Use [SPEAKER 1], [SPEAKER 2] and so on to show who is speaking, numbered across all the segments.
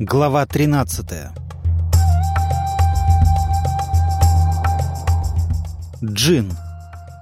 [SPEAKER 1] Глава 13 Джин.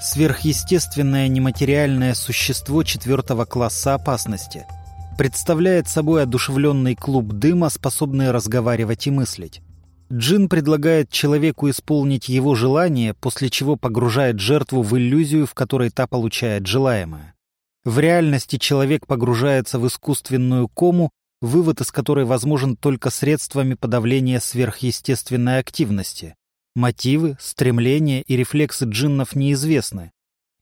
[SPEAKER 1] Сверхъестественное нематериальное существо четвертого класса опасности. Представляет собой одушевленный клуб дыма, способный разговаривать и мыслить. Джин предлагает человеку исполнить его желание, после чего погружает жертву в иллюзию, в которой та получает желаемое. В реальности человек погружается в искусственную кому, вывод из которой возможен только средствами подавления сверхъестественной активности. Мотивы, стремления и рефлексы джиннов неизвестны.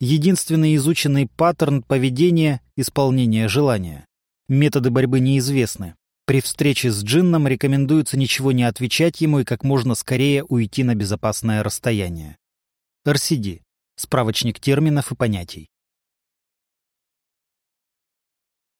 [SPEAKER 1] Единственный изученный паттерн поведения – исполнение желания. Методы борьбы неизвестны. При встрече с джинном рекомендуется ничего не отвечать ему и как можно скорее уйти на безопасное расстояние. RCD – справочник терминов и понятий.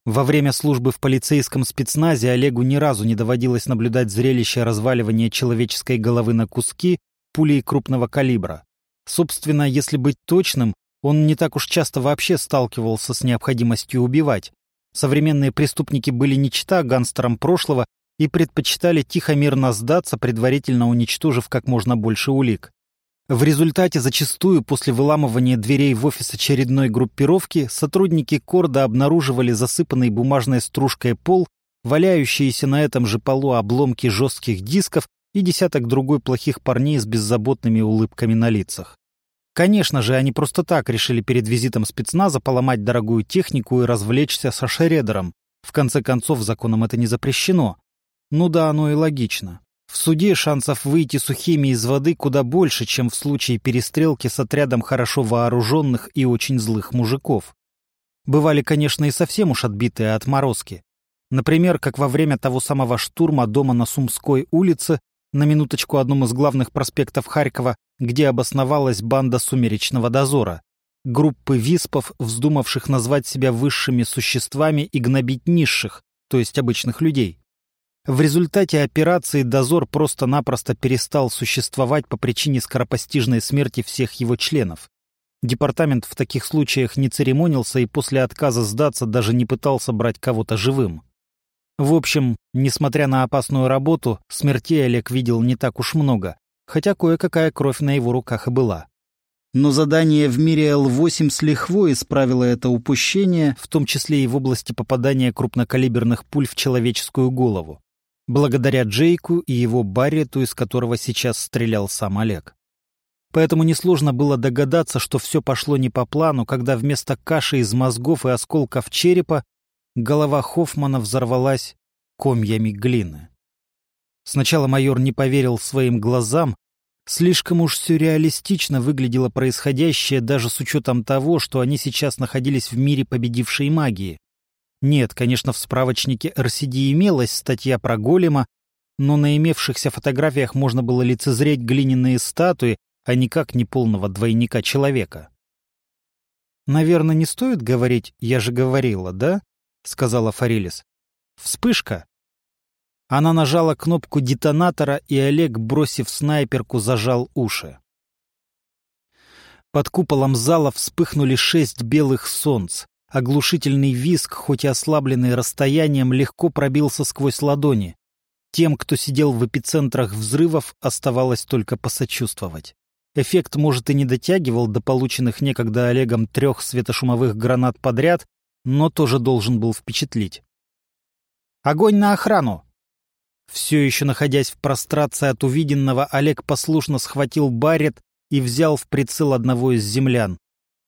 [SPEAKER 1] Во время службы в полицейском спецназе Олегу ни разу не доводилось наблюдать зрелище разваливания человеческой головы на куски пулей крупного калибра. Собственно, если быть точным, он не так уж часто вообще сталкивался с необходимостью убивать. Современные преступники были не чета гангстерам прошлого и предпочитали тихо-мирно сдаться, предварительно уничтожив как можно больше улик. В результате зачастую после выламывания дверей в офис очередной группировки сотрудники Корда обнаруживали засыпанный бумажной стружкой пол, валяющиеся на этом же полу обломки жестких дисков и десяток другой плохих парней с беззаботными улыбками на лицах. Конечно же, они просто так решили перед визитом спецназа поломать дорогую технику и развлечься со шредером. В конце концов, законом это не запрещено. Ну да, оно и логично. В суде шансов выйти сухими из воды куда больше, чем в случае перестрелки с отрядом хорошо вооруженных и очень злых мужиков. Бывали, конечно, и совсем уж отбитые отморозки. Например, как во время того самого штурма дома на Сумской улице, на минуточку одном из главных проспектов Харькова, где обосновалась банда сумеречного дозора. Группы виспов, вздумавших назвать себя высшими существами и гнобить низших, то есть обычных людей. В результате операции дозор просто-напросто перестал существовать по причине скоропостижной смерти всех его членов. Департамент в таких случаях не церемонился и после отказа сдаться даже не пытался брать кого-то живым. В общем, несмотря на опасную работу, смертей Олег видел не так уж много, хотя кое-какая кровь на его руках и была. Но задание в мире Л-8 с лихвой исправило это упущение, в том числе и в области попадания крупнокалиберных пуль в человеческую голову благодаря Джейку и его Баррету, из которого сейчас стрелял сам Олег. Поэтому несложно было догадаться, что все пошло не по плану, когда вместо каши из мозгов и осколков черепа голова Хоффмана взорвалась комьями глины. Сначала майор не поверил своим глазам, слишком уж сюрреалистично выглядело происходящее даже с учетом того, что они сейчас находились в мире победившей магии. Нет, конечно, в справочнике RCD имелась статья про голема, но на имевшихся фотографиях можно было лицезреть глиняные статуи, а никак не полного двойника человека. «Наверное, не стоит говорить «я же говорила», да?» — сказала Фарилис. «Вспышка!» Она нажала кнопку детонатора, и Олег, бросив снайперку, зажал уши. Под куполом зала вспыхнули шесть белых солнц. Оглушительный визг, хоть и ослабленный расстоянием, легко пробился сквозь ладони. Тем, кто сидел в эпицентрах взрывов, оставалось только посочувствовать. Эффект, может, и не дотягивал до полученных некогда Олегом трех светошумовых гранат подряд, но тоже должен был впечатлить. «Огонь на охрану!» Все еще находясь в прострации от увиденного, Олег послушно схватил барет и взял в прицел одного из землян.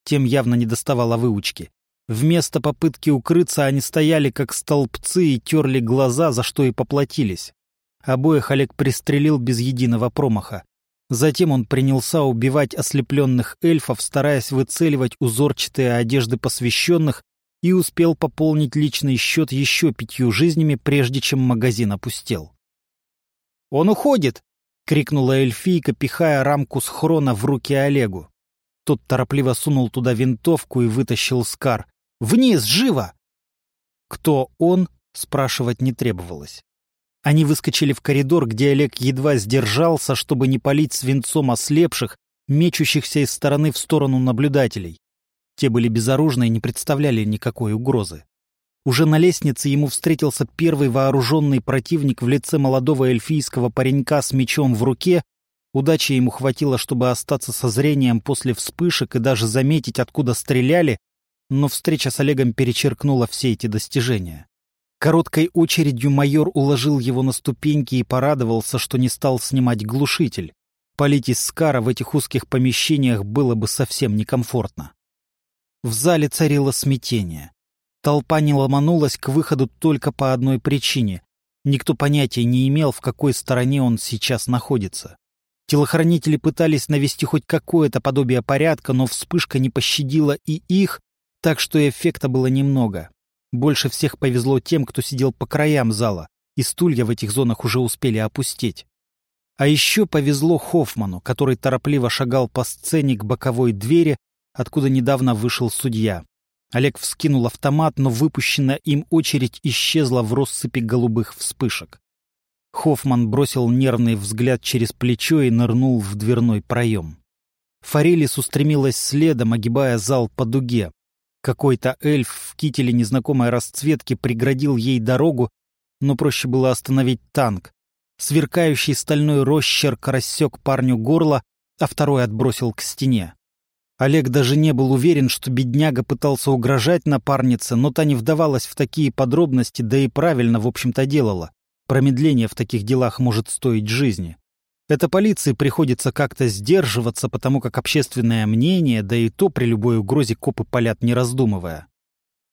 [SPEAKER 1] Тем явно не доставало выучки. Вместо попытки укрыться они стояли как столбцы и терли глаза, за что и поплатились. Обоих Олег пристрелил без единого промаха. Затем он принялся убивать ослепленных эльфов, стараясь выцеливать узорчатые одежды посвященных, и успел пополнить личный счет еще пятью жизнями, прежде чем магазин опустел. «Он уходит!» — крикнула эльфийка, пихая рамку с хрона в руки Олегу. Тот торопливо сунул туда винтовку и вытащил скар. Вниз, живо!» Кто он, спрашивать не требовалось. Они выскочили в коридор, где Олег едва сдержался, чтобы не палить свинцом ослепших, мечущихся из стороны в сторону наблюдателей. Те были безоружны и не представляли никакой угрозы. Уже на лестнице ему встретился первый вооруженный противник в лице молодого эльфийского паренька с мечом в руке. Удачи ему хватило, чтобы остаться со зрением после вспышек и даже заметить, откуда стреляли, но встреча с Олегом перечеркнула все эти достижения. Короткой очередью майор уложил его на ступеньки и порадовался, что не стал снимать глушитель. Полить из Скара в этих узких помещениях было бы совсем некомфортно. В зале царило смятение. Толпа не ломанулась к выходу только по одной причине. Никто понятия не имел, в какой стороне он сейчас находится. Телохранители пытались навести хоть какое-то подобие порядка, но вспышка не пощадила и их, так что эффекта было немного. Больше всех повезло тем, кто сидел по краям зала, и стулья в этих зонах уже успели опустить. А еще повезло Хоффману, который торопливо шагал по сцене к боковой двери, откуда недавно вышел судья. Олег вскинул автомат, но выпущенная им очередь исчезла в россыпи голубых вспышек. Хоффман бросил нервный взгляд через плечо и нырнул в дверной проем. Форелис устремилась следом, огибая зал по дуге. Какой-то эльф в кителе незнакомой расцветки преградил ей дорогу, но проще было остановить танк. Сверкающий стальной росчерк рассек парню горло, а второй отбросил к стене. Олег даже не был уверен, что бедняга пытался угрожать напарнице, но та не вдавалась в такие подробности, да и правильно, в общем-то, делала. Промедление в таких делах может стоить жизни. Это полиции приходится как-то сдерживаться, потому как общественное мнение, да и то при любой угрозе копы палят не раздумывая.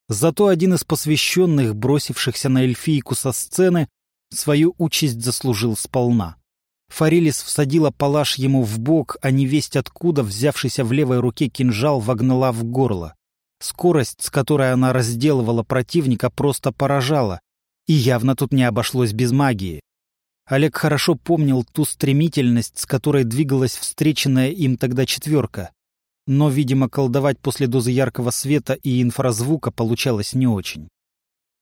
[SPEAKER 1] Зато один из посвященных, бросившихся на эльфийку со сцены, свою участь заслужил сполна. Фарилис всадила палаш ему в бок, а невесть откуда, взявшийся в левой руке кинжал, вогнала в горло. Скорость, с которой она разделывала противника, просто поражала. И явно тут не обошлось без магии. Олег хорошо помнил ту стремительность, с которой двигалась встреченная им тогда четверка. Но, видимо, колдовать после дозы яркого света и инфразвука получалось не очень.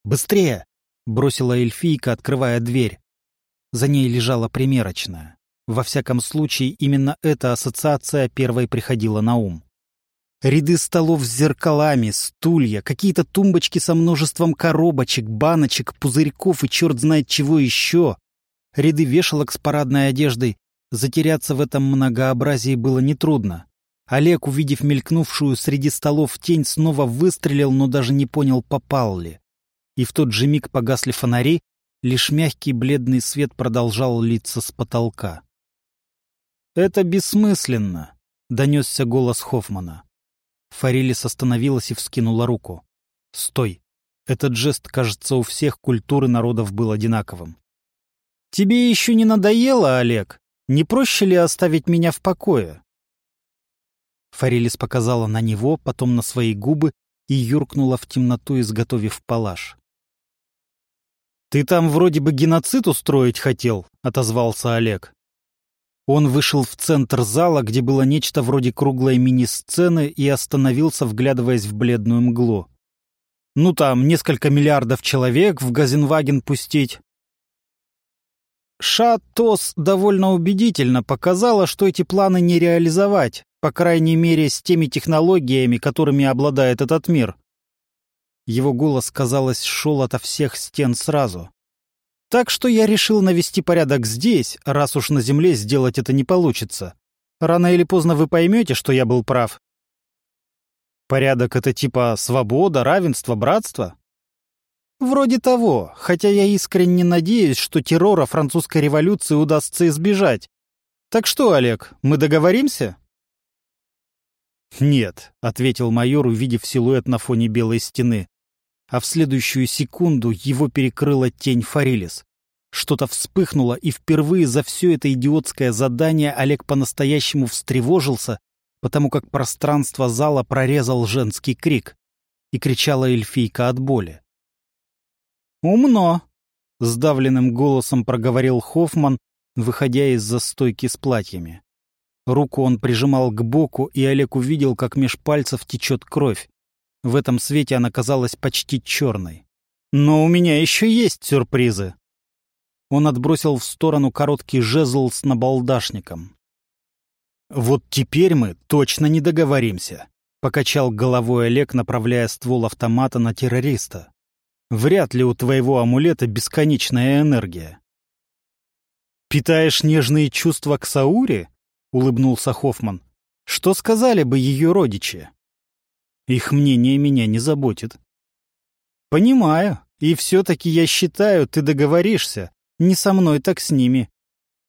[SPEAKER 1] «Быстрее!» — бросила эльфийка, открывая дверь. За ней лежала примерочная. Во всяком случае, именно эта ассоциация первой приходила на ум. Ряды столов с зеркалами, стулья, какие-то тумбочки со множеством коробочек, баночек, пузырьков и черт знает чего еще. Ряды вешалок с парадной одеждой. Затеряться в этом многообразии было нетрудно. Олег, увидев мелькнувшую среди столов тень, снова выстрелил, но даже не понял, попал ли. И в тот же миг погасли фонари, Лишь мягкий бледный свет продолжал литься с потолка. «Это бессмысленно», — донесся голос Хоффмана. Фарилис остановилась и вскинула руку. «Стой!» Этот жест, кажется, у всех культур и народов был одинаковым. «Тебе еще не надоело, Олег? Не проще ли оставить меня в покое?» Фарилис показала на него, потом на свои губы и юркнула в темноту, изготовив палаш. «Ты там вроде бы геноцид устроить хотел», — отозвался Олег. Он вышел в центр зала, где было нечто вроде круглой мини-сцены, и остановился, вглядываясь в бледную мглу. «Ну там, несколько миллиардов человек в Газенваген пустить». Шатос довольно убедительно показала, что эти планы не реализовать, по крайней мере, с теми технологиями, которыми обладает этот мир. Его голос, казалось, шел ото всех стен сразу. Так что я решил навести порядок здесь, раз уж на земле сделать это не получится. Рано или поздно вы поймете, что я был прав. Порядок — это типа свобода, равенство, братство? Вроде того, хотя я искренне надеюсь, что террора французской революции удастся избежать. Так что, Олег, мы договоримся? «Нет», — ответил майор, увидев силуэт на фоне белой стены а в следующую секунду его перекрыла тень Фарилис. Что-то вспыхнуло, и впервые за все это идиотское задание Олег по-настоящему встревожился, потому как пространство зала прорезал женский крик, и кричала эльфийка от боли. «Умно!» — сдавленным голосом проговорил Хоффман, выходя из-за стойки с платьями. Руку он прижимал к боку, и Олег увидел, как меж пальцев течет кровь. В этом свете она казалась почти черной. «Но у меня еще есть сюрпризы!» Он отбросил в сторону короткий жезл с набалдашником. «Вот теперь мы точно не договоримся», — покачал головой Олег, направляя ствол автомата на террориста. Вряд ли у твоего амулета бесконечная энергия. «Питаешь нежные чувства к Сауре?» — улыбнулся Хоффман. «Что сказали бы ее родичи?» «Их мнение меня не заботит». «Понимаю, и все-таки я считаю, ты договоришься. Не со мной, так с ними».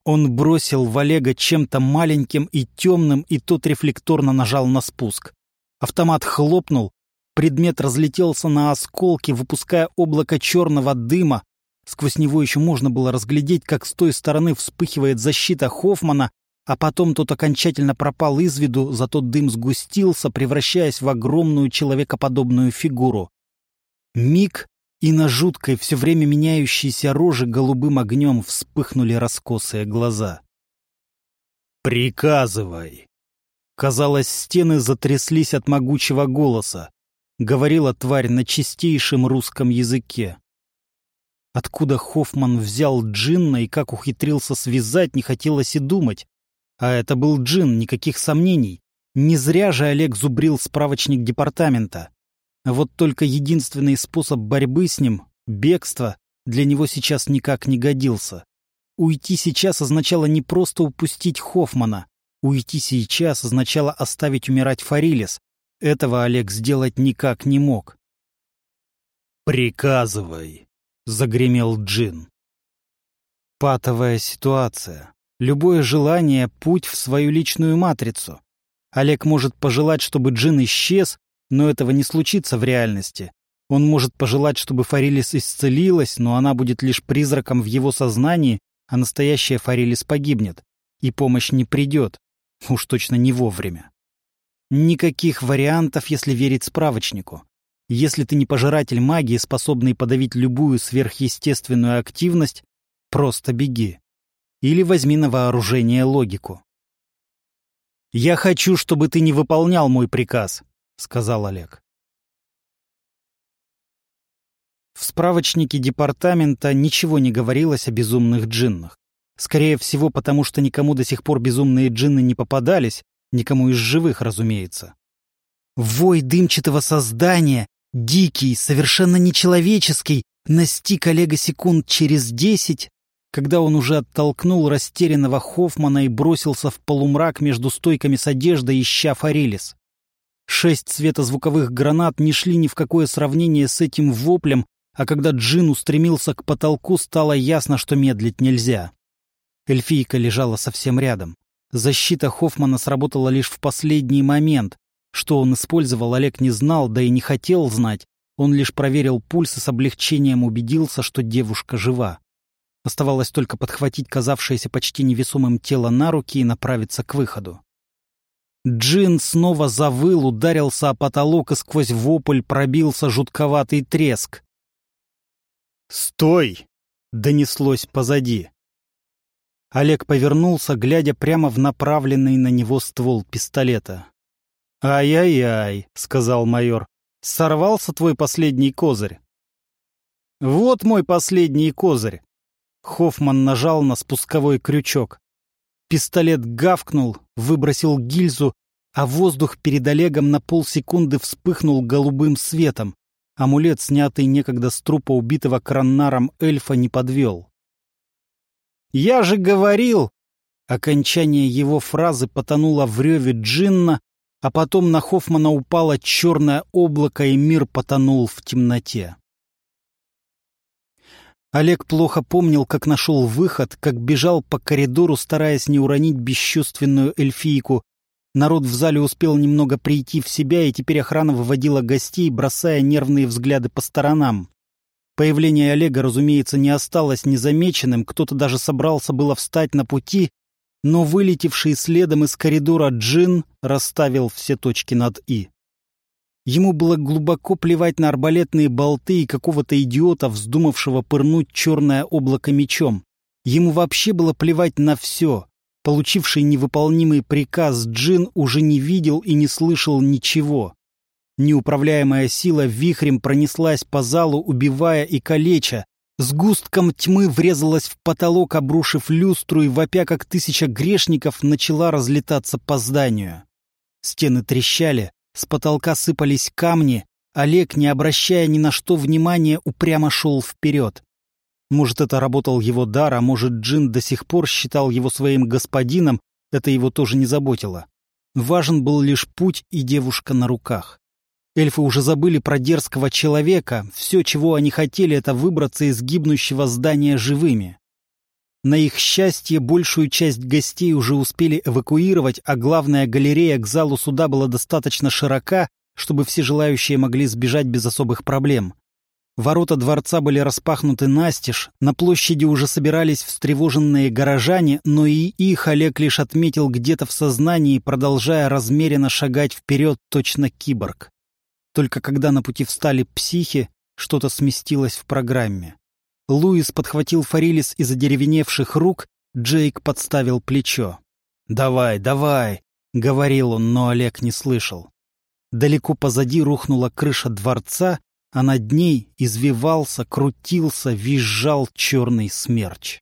[SPEAKER 1] Он бросил в Олега чем-то маленьким и темным, и тот рефлекторно нажал на спуск. Автомат хлопнул, Предмет разлетелся на осколки, выпуская облако черного дыма. Сквозь него еще можно было разглядеть, как с той стороны вспыхивает защита Хоффмана, а потом тот окончательно пропал из виду, зато дым сгустился, превращаясь в огромную человекоподобную фигуру. Миг, и на жуткой, все время меняющейся роже голубым огнем вспыхнули раскосые глаза. «Приказывай!» Казалось, стены затряслись от могучего голоса говорила тварь на чистейшем русском языке. Откуда Хоффман взял джинна и как ухитрился связать, не хотелось и думать. А это был джин, никаких сомнений. Не зря же Олег зубрил справочник департамента. Вот только единственный способ борьбы с ним — бегство — для него сейчас никак не годился. Уйти сейчас означало не просто упустить Хоффмана. Уйти сейчас означало оставить умирать Фарилес, этого Олег сделать никак не мог. «Приказывай», — загремел Джин. Патовая ситуация. Любое желание — путь в свою личную матрицу. Олег может пожелать, чтобы Джин исчез, но этого не случится в реальности. Он может пожелать, чтобы Фарилис исцелилась, но она будет лишь призраком в его сознании, а настоящая Фарилис погибнет. И помощь не придет. Уж точно не вовремя. Никаких вариантов, если верить справочнику. Если ты не пожиратель магии, способный подавить любую сверхъестественную активность, просто беги. Или возьми на вооружение логику. «Я хочу, чтобы ты не выполнял мой приказ», — сказал Олег. В справочнике департамента ничего не говорилось о безумных джиннах. Скорее всего, потому что никому до сих пор безумные джинны не попадались, Никому из живых, разумеется. Вой дымчатого создания, дикий, совершенно нечеловеческий, настиг Олега секунд через десять, когда он уже оттолкнул растерянного Хоффмана и бросился в полумрак между стойками с одеждой, ища Форелис. Шесть светозвуковых гранат не шли ни в какое сравнение с этим воплем, а когда Джин устремился к потолку, стало ясно, что медлить нельзя. Эльфийка лежала совсем рядом. Защита Хоффмана сработала лишь в последний момент. Что он использовал, Олег не знал, да и не хотел знать. Он лишь проверил пульс и с облегчением убедился, что девушка жива. Оставалось только подхватить казавшееся почти невесомым тело на руки и направиться к выходу. Джин снова завыл, ударился о потолок и сквозь вопль пробился жутковатый треск. «Стой!» — донеслось позади. Олег повернулся, глядя прямо в направленный на него ствол пистолета. «Ай-яй-яй», — сказал майор, — «сорвался твой последний козырь». «Вот мой последний козырь». Хоффман нажал на спусковой крючок. Пистолет гавкнул, выбросил гильзу, а воздух перед Олегом на полсекунды вспыхнул голубым светом. Амулет, снятый некогда с трупа убитого краннаром эльфа, не подвел. «Я же говорил!» Окончание его фразы потонуло в реве Джинна, а потом на Хоффмана упало черное облако, и мир потонул в темноте. Олег плохо помнил, как нашел выход, как бежал по коридору, стараясь не уронить бесчувственную эльфийку. Народ в зале успел немного прийти в себя, и теперь охрана выводила гостей, бросая нервные взгляды по сторонам. Появление Олега, разумеется, не осталось незамеченным, кто-то даже собрался было встать на пути, но вылетевший следом из коридора Джин расставил все точки над «и». Ему было глубоко плевать на арбалетные болты и какого-то идиота, вздумавшего пырнуть черное облако мечом. Ему вообще было плевать на все. Получивший невыполнимый приказ Джин уже не видел и не слышал ничего. Неуправляемая сила вихрем пронеслась по залу, убивая и калеча. С густком тьмы врезалась в потолок, обрушив люстру и, вопя как тысяча грешников, начала разлетаться по зданию. Стены трещали, с потолка сыпались камни, Олег, не обращая ни на что внимания, упрямо шел вперед. Может, это работал его дар, а может, Джин до сих пор считал его своим господином, это его тоже не заботило. Важен был лишь путь и девушка на руках. Эльфы уже забыли про дерзкого человека, все, чего они хотели, это выбраться из гибнущего здания живыми. На их счастье, большую часть гостей уже успели эвакуировать, а главная галерея к залу суда была достаточно широка, чтобы все желающие могли сбежать без особых проблем. Ворота дворца были распахнуты настежь, на площади уже собирались встревоженные горожане, но и их Олег лишь отметил где-то в сознании, продолжая размеренно шагать вперед точно киборг. Только когда на пути встали психи, что-то сместилось в программе. Луис подхватил Фарилис из одеревеневших рук, Джейк подставил плечо. «Давай, давай!» — говорил он, но Олег не слышал. Далеко позади рухнула крыша дворца, а над ней извивался, крутился, визжал черный смерч.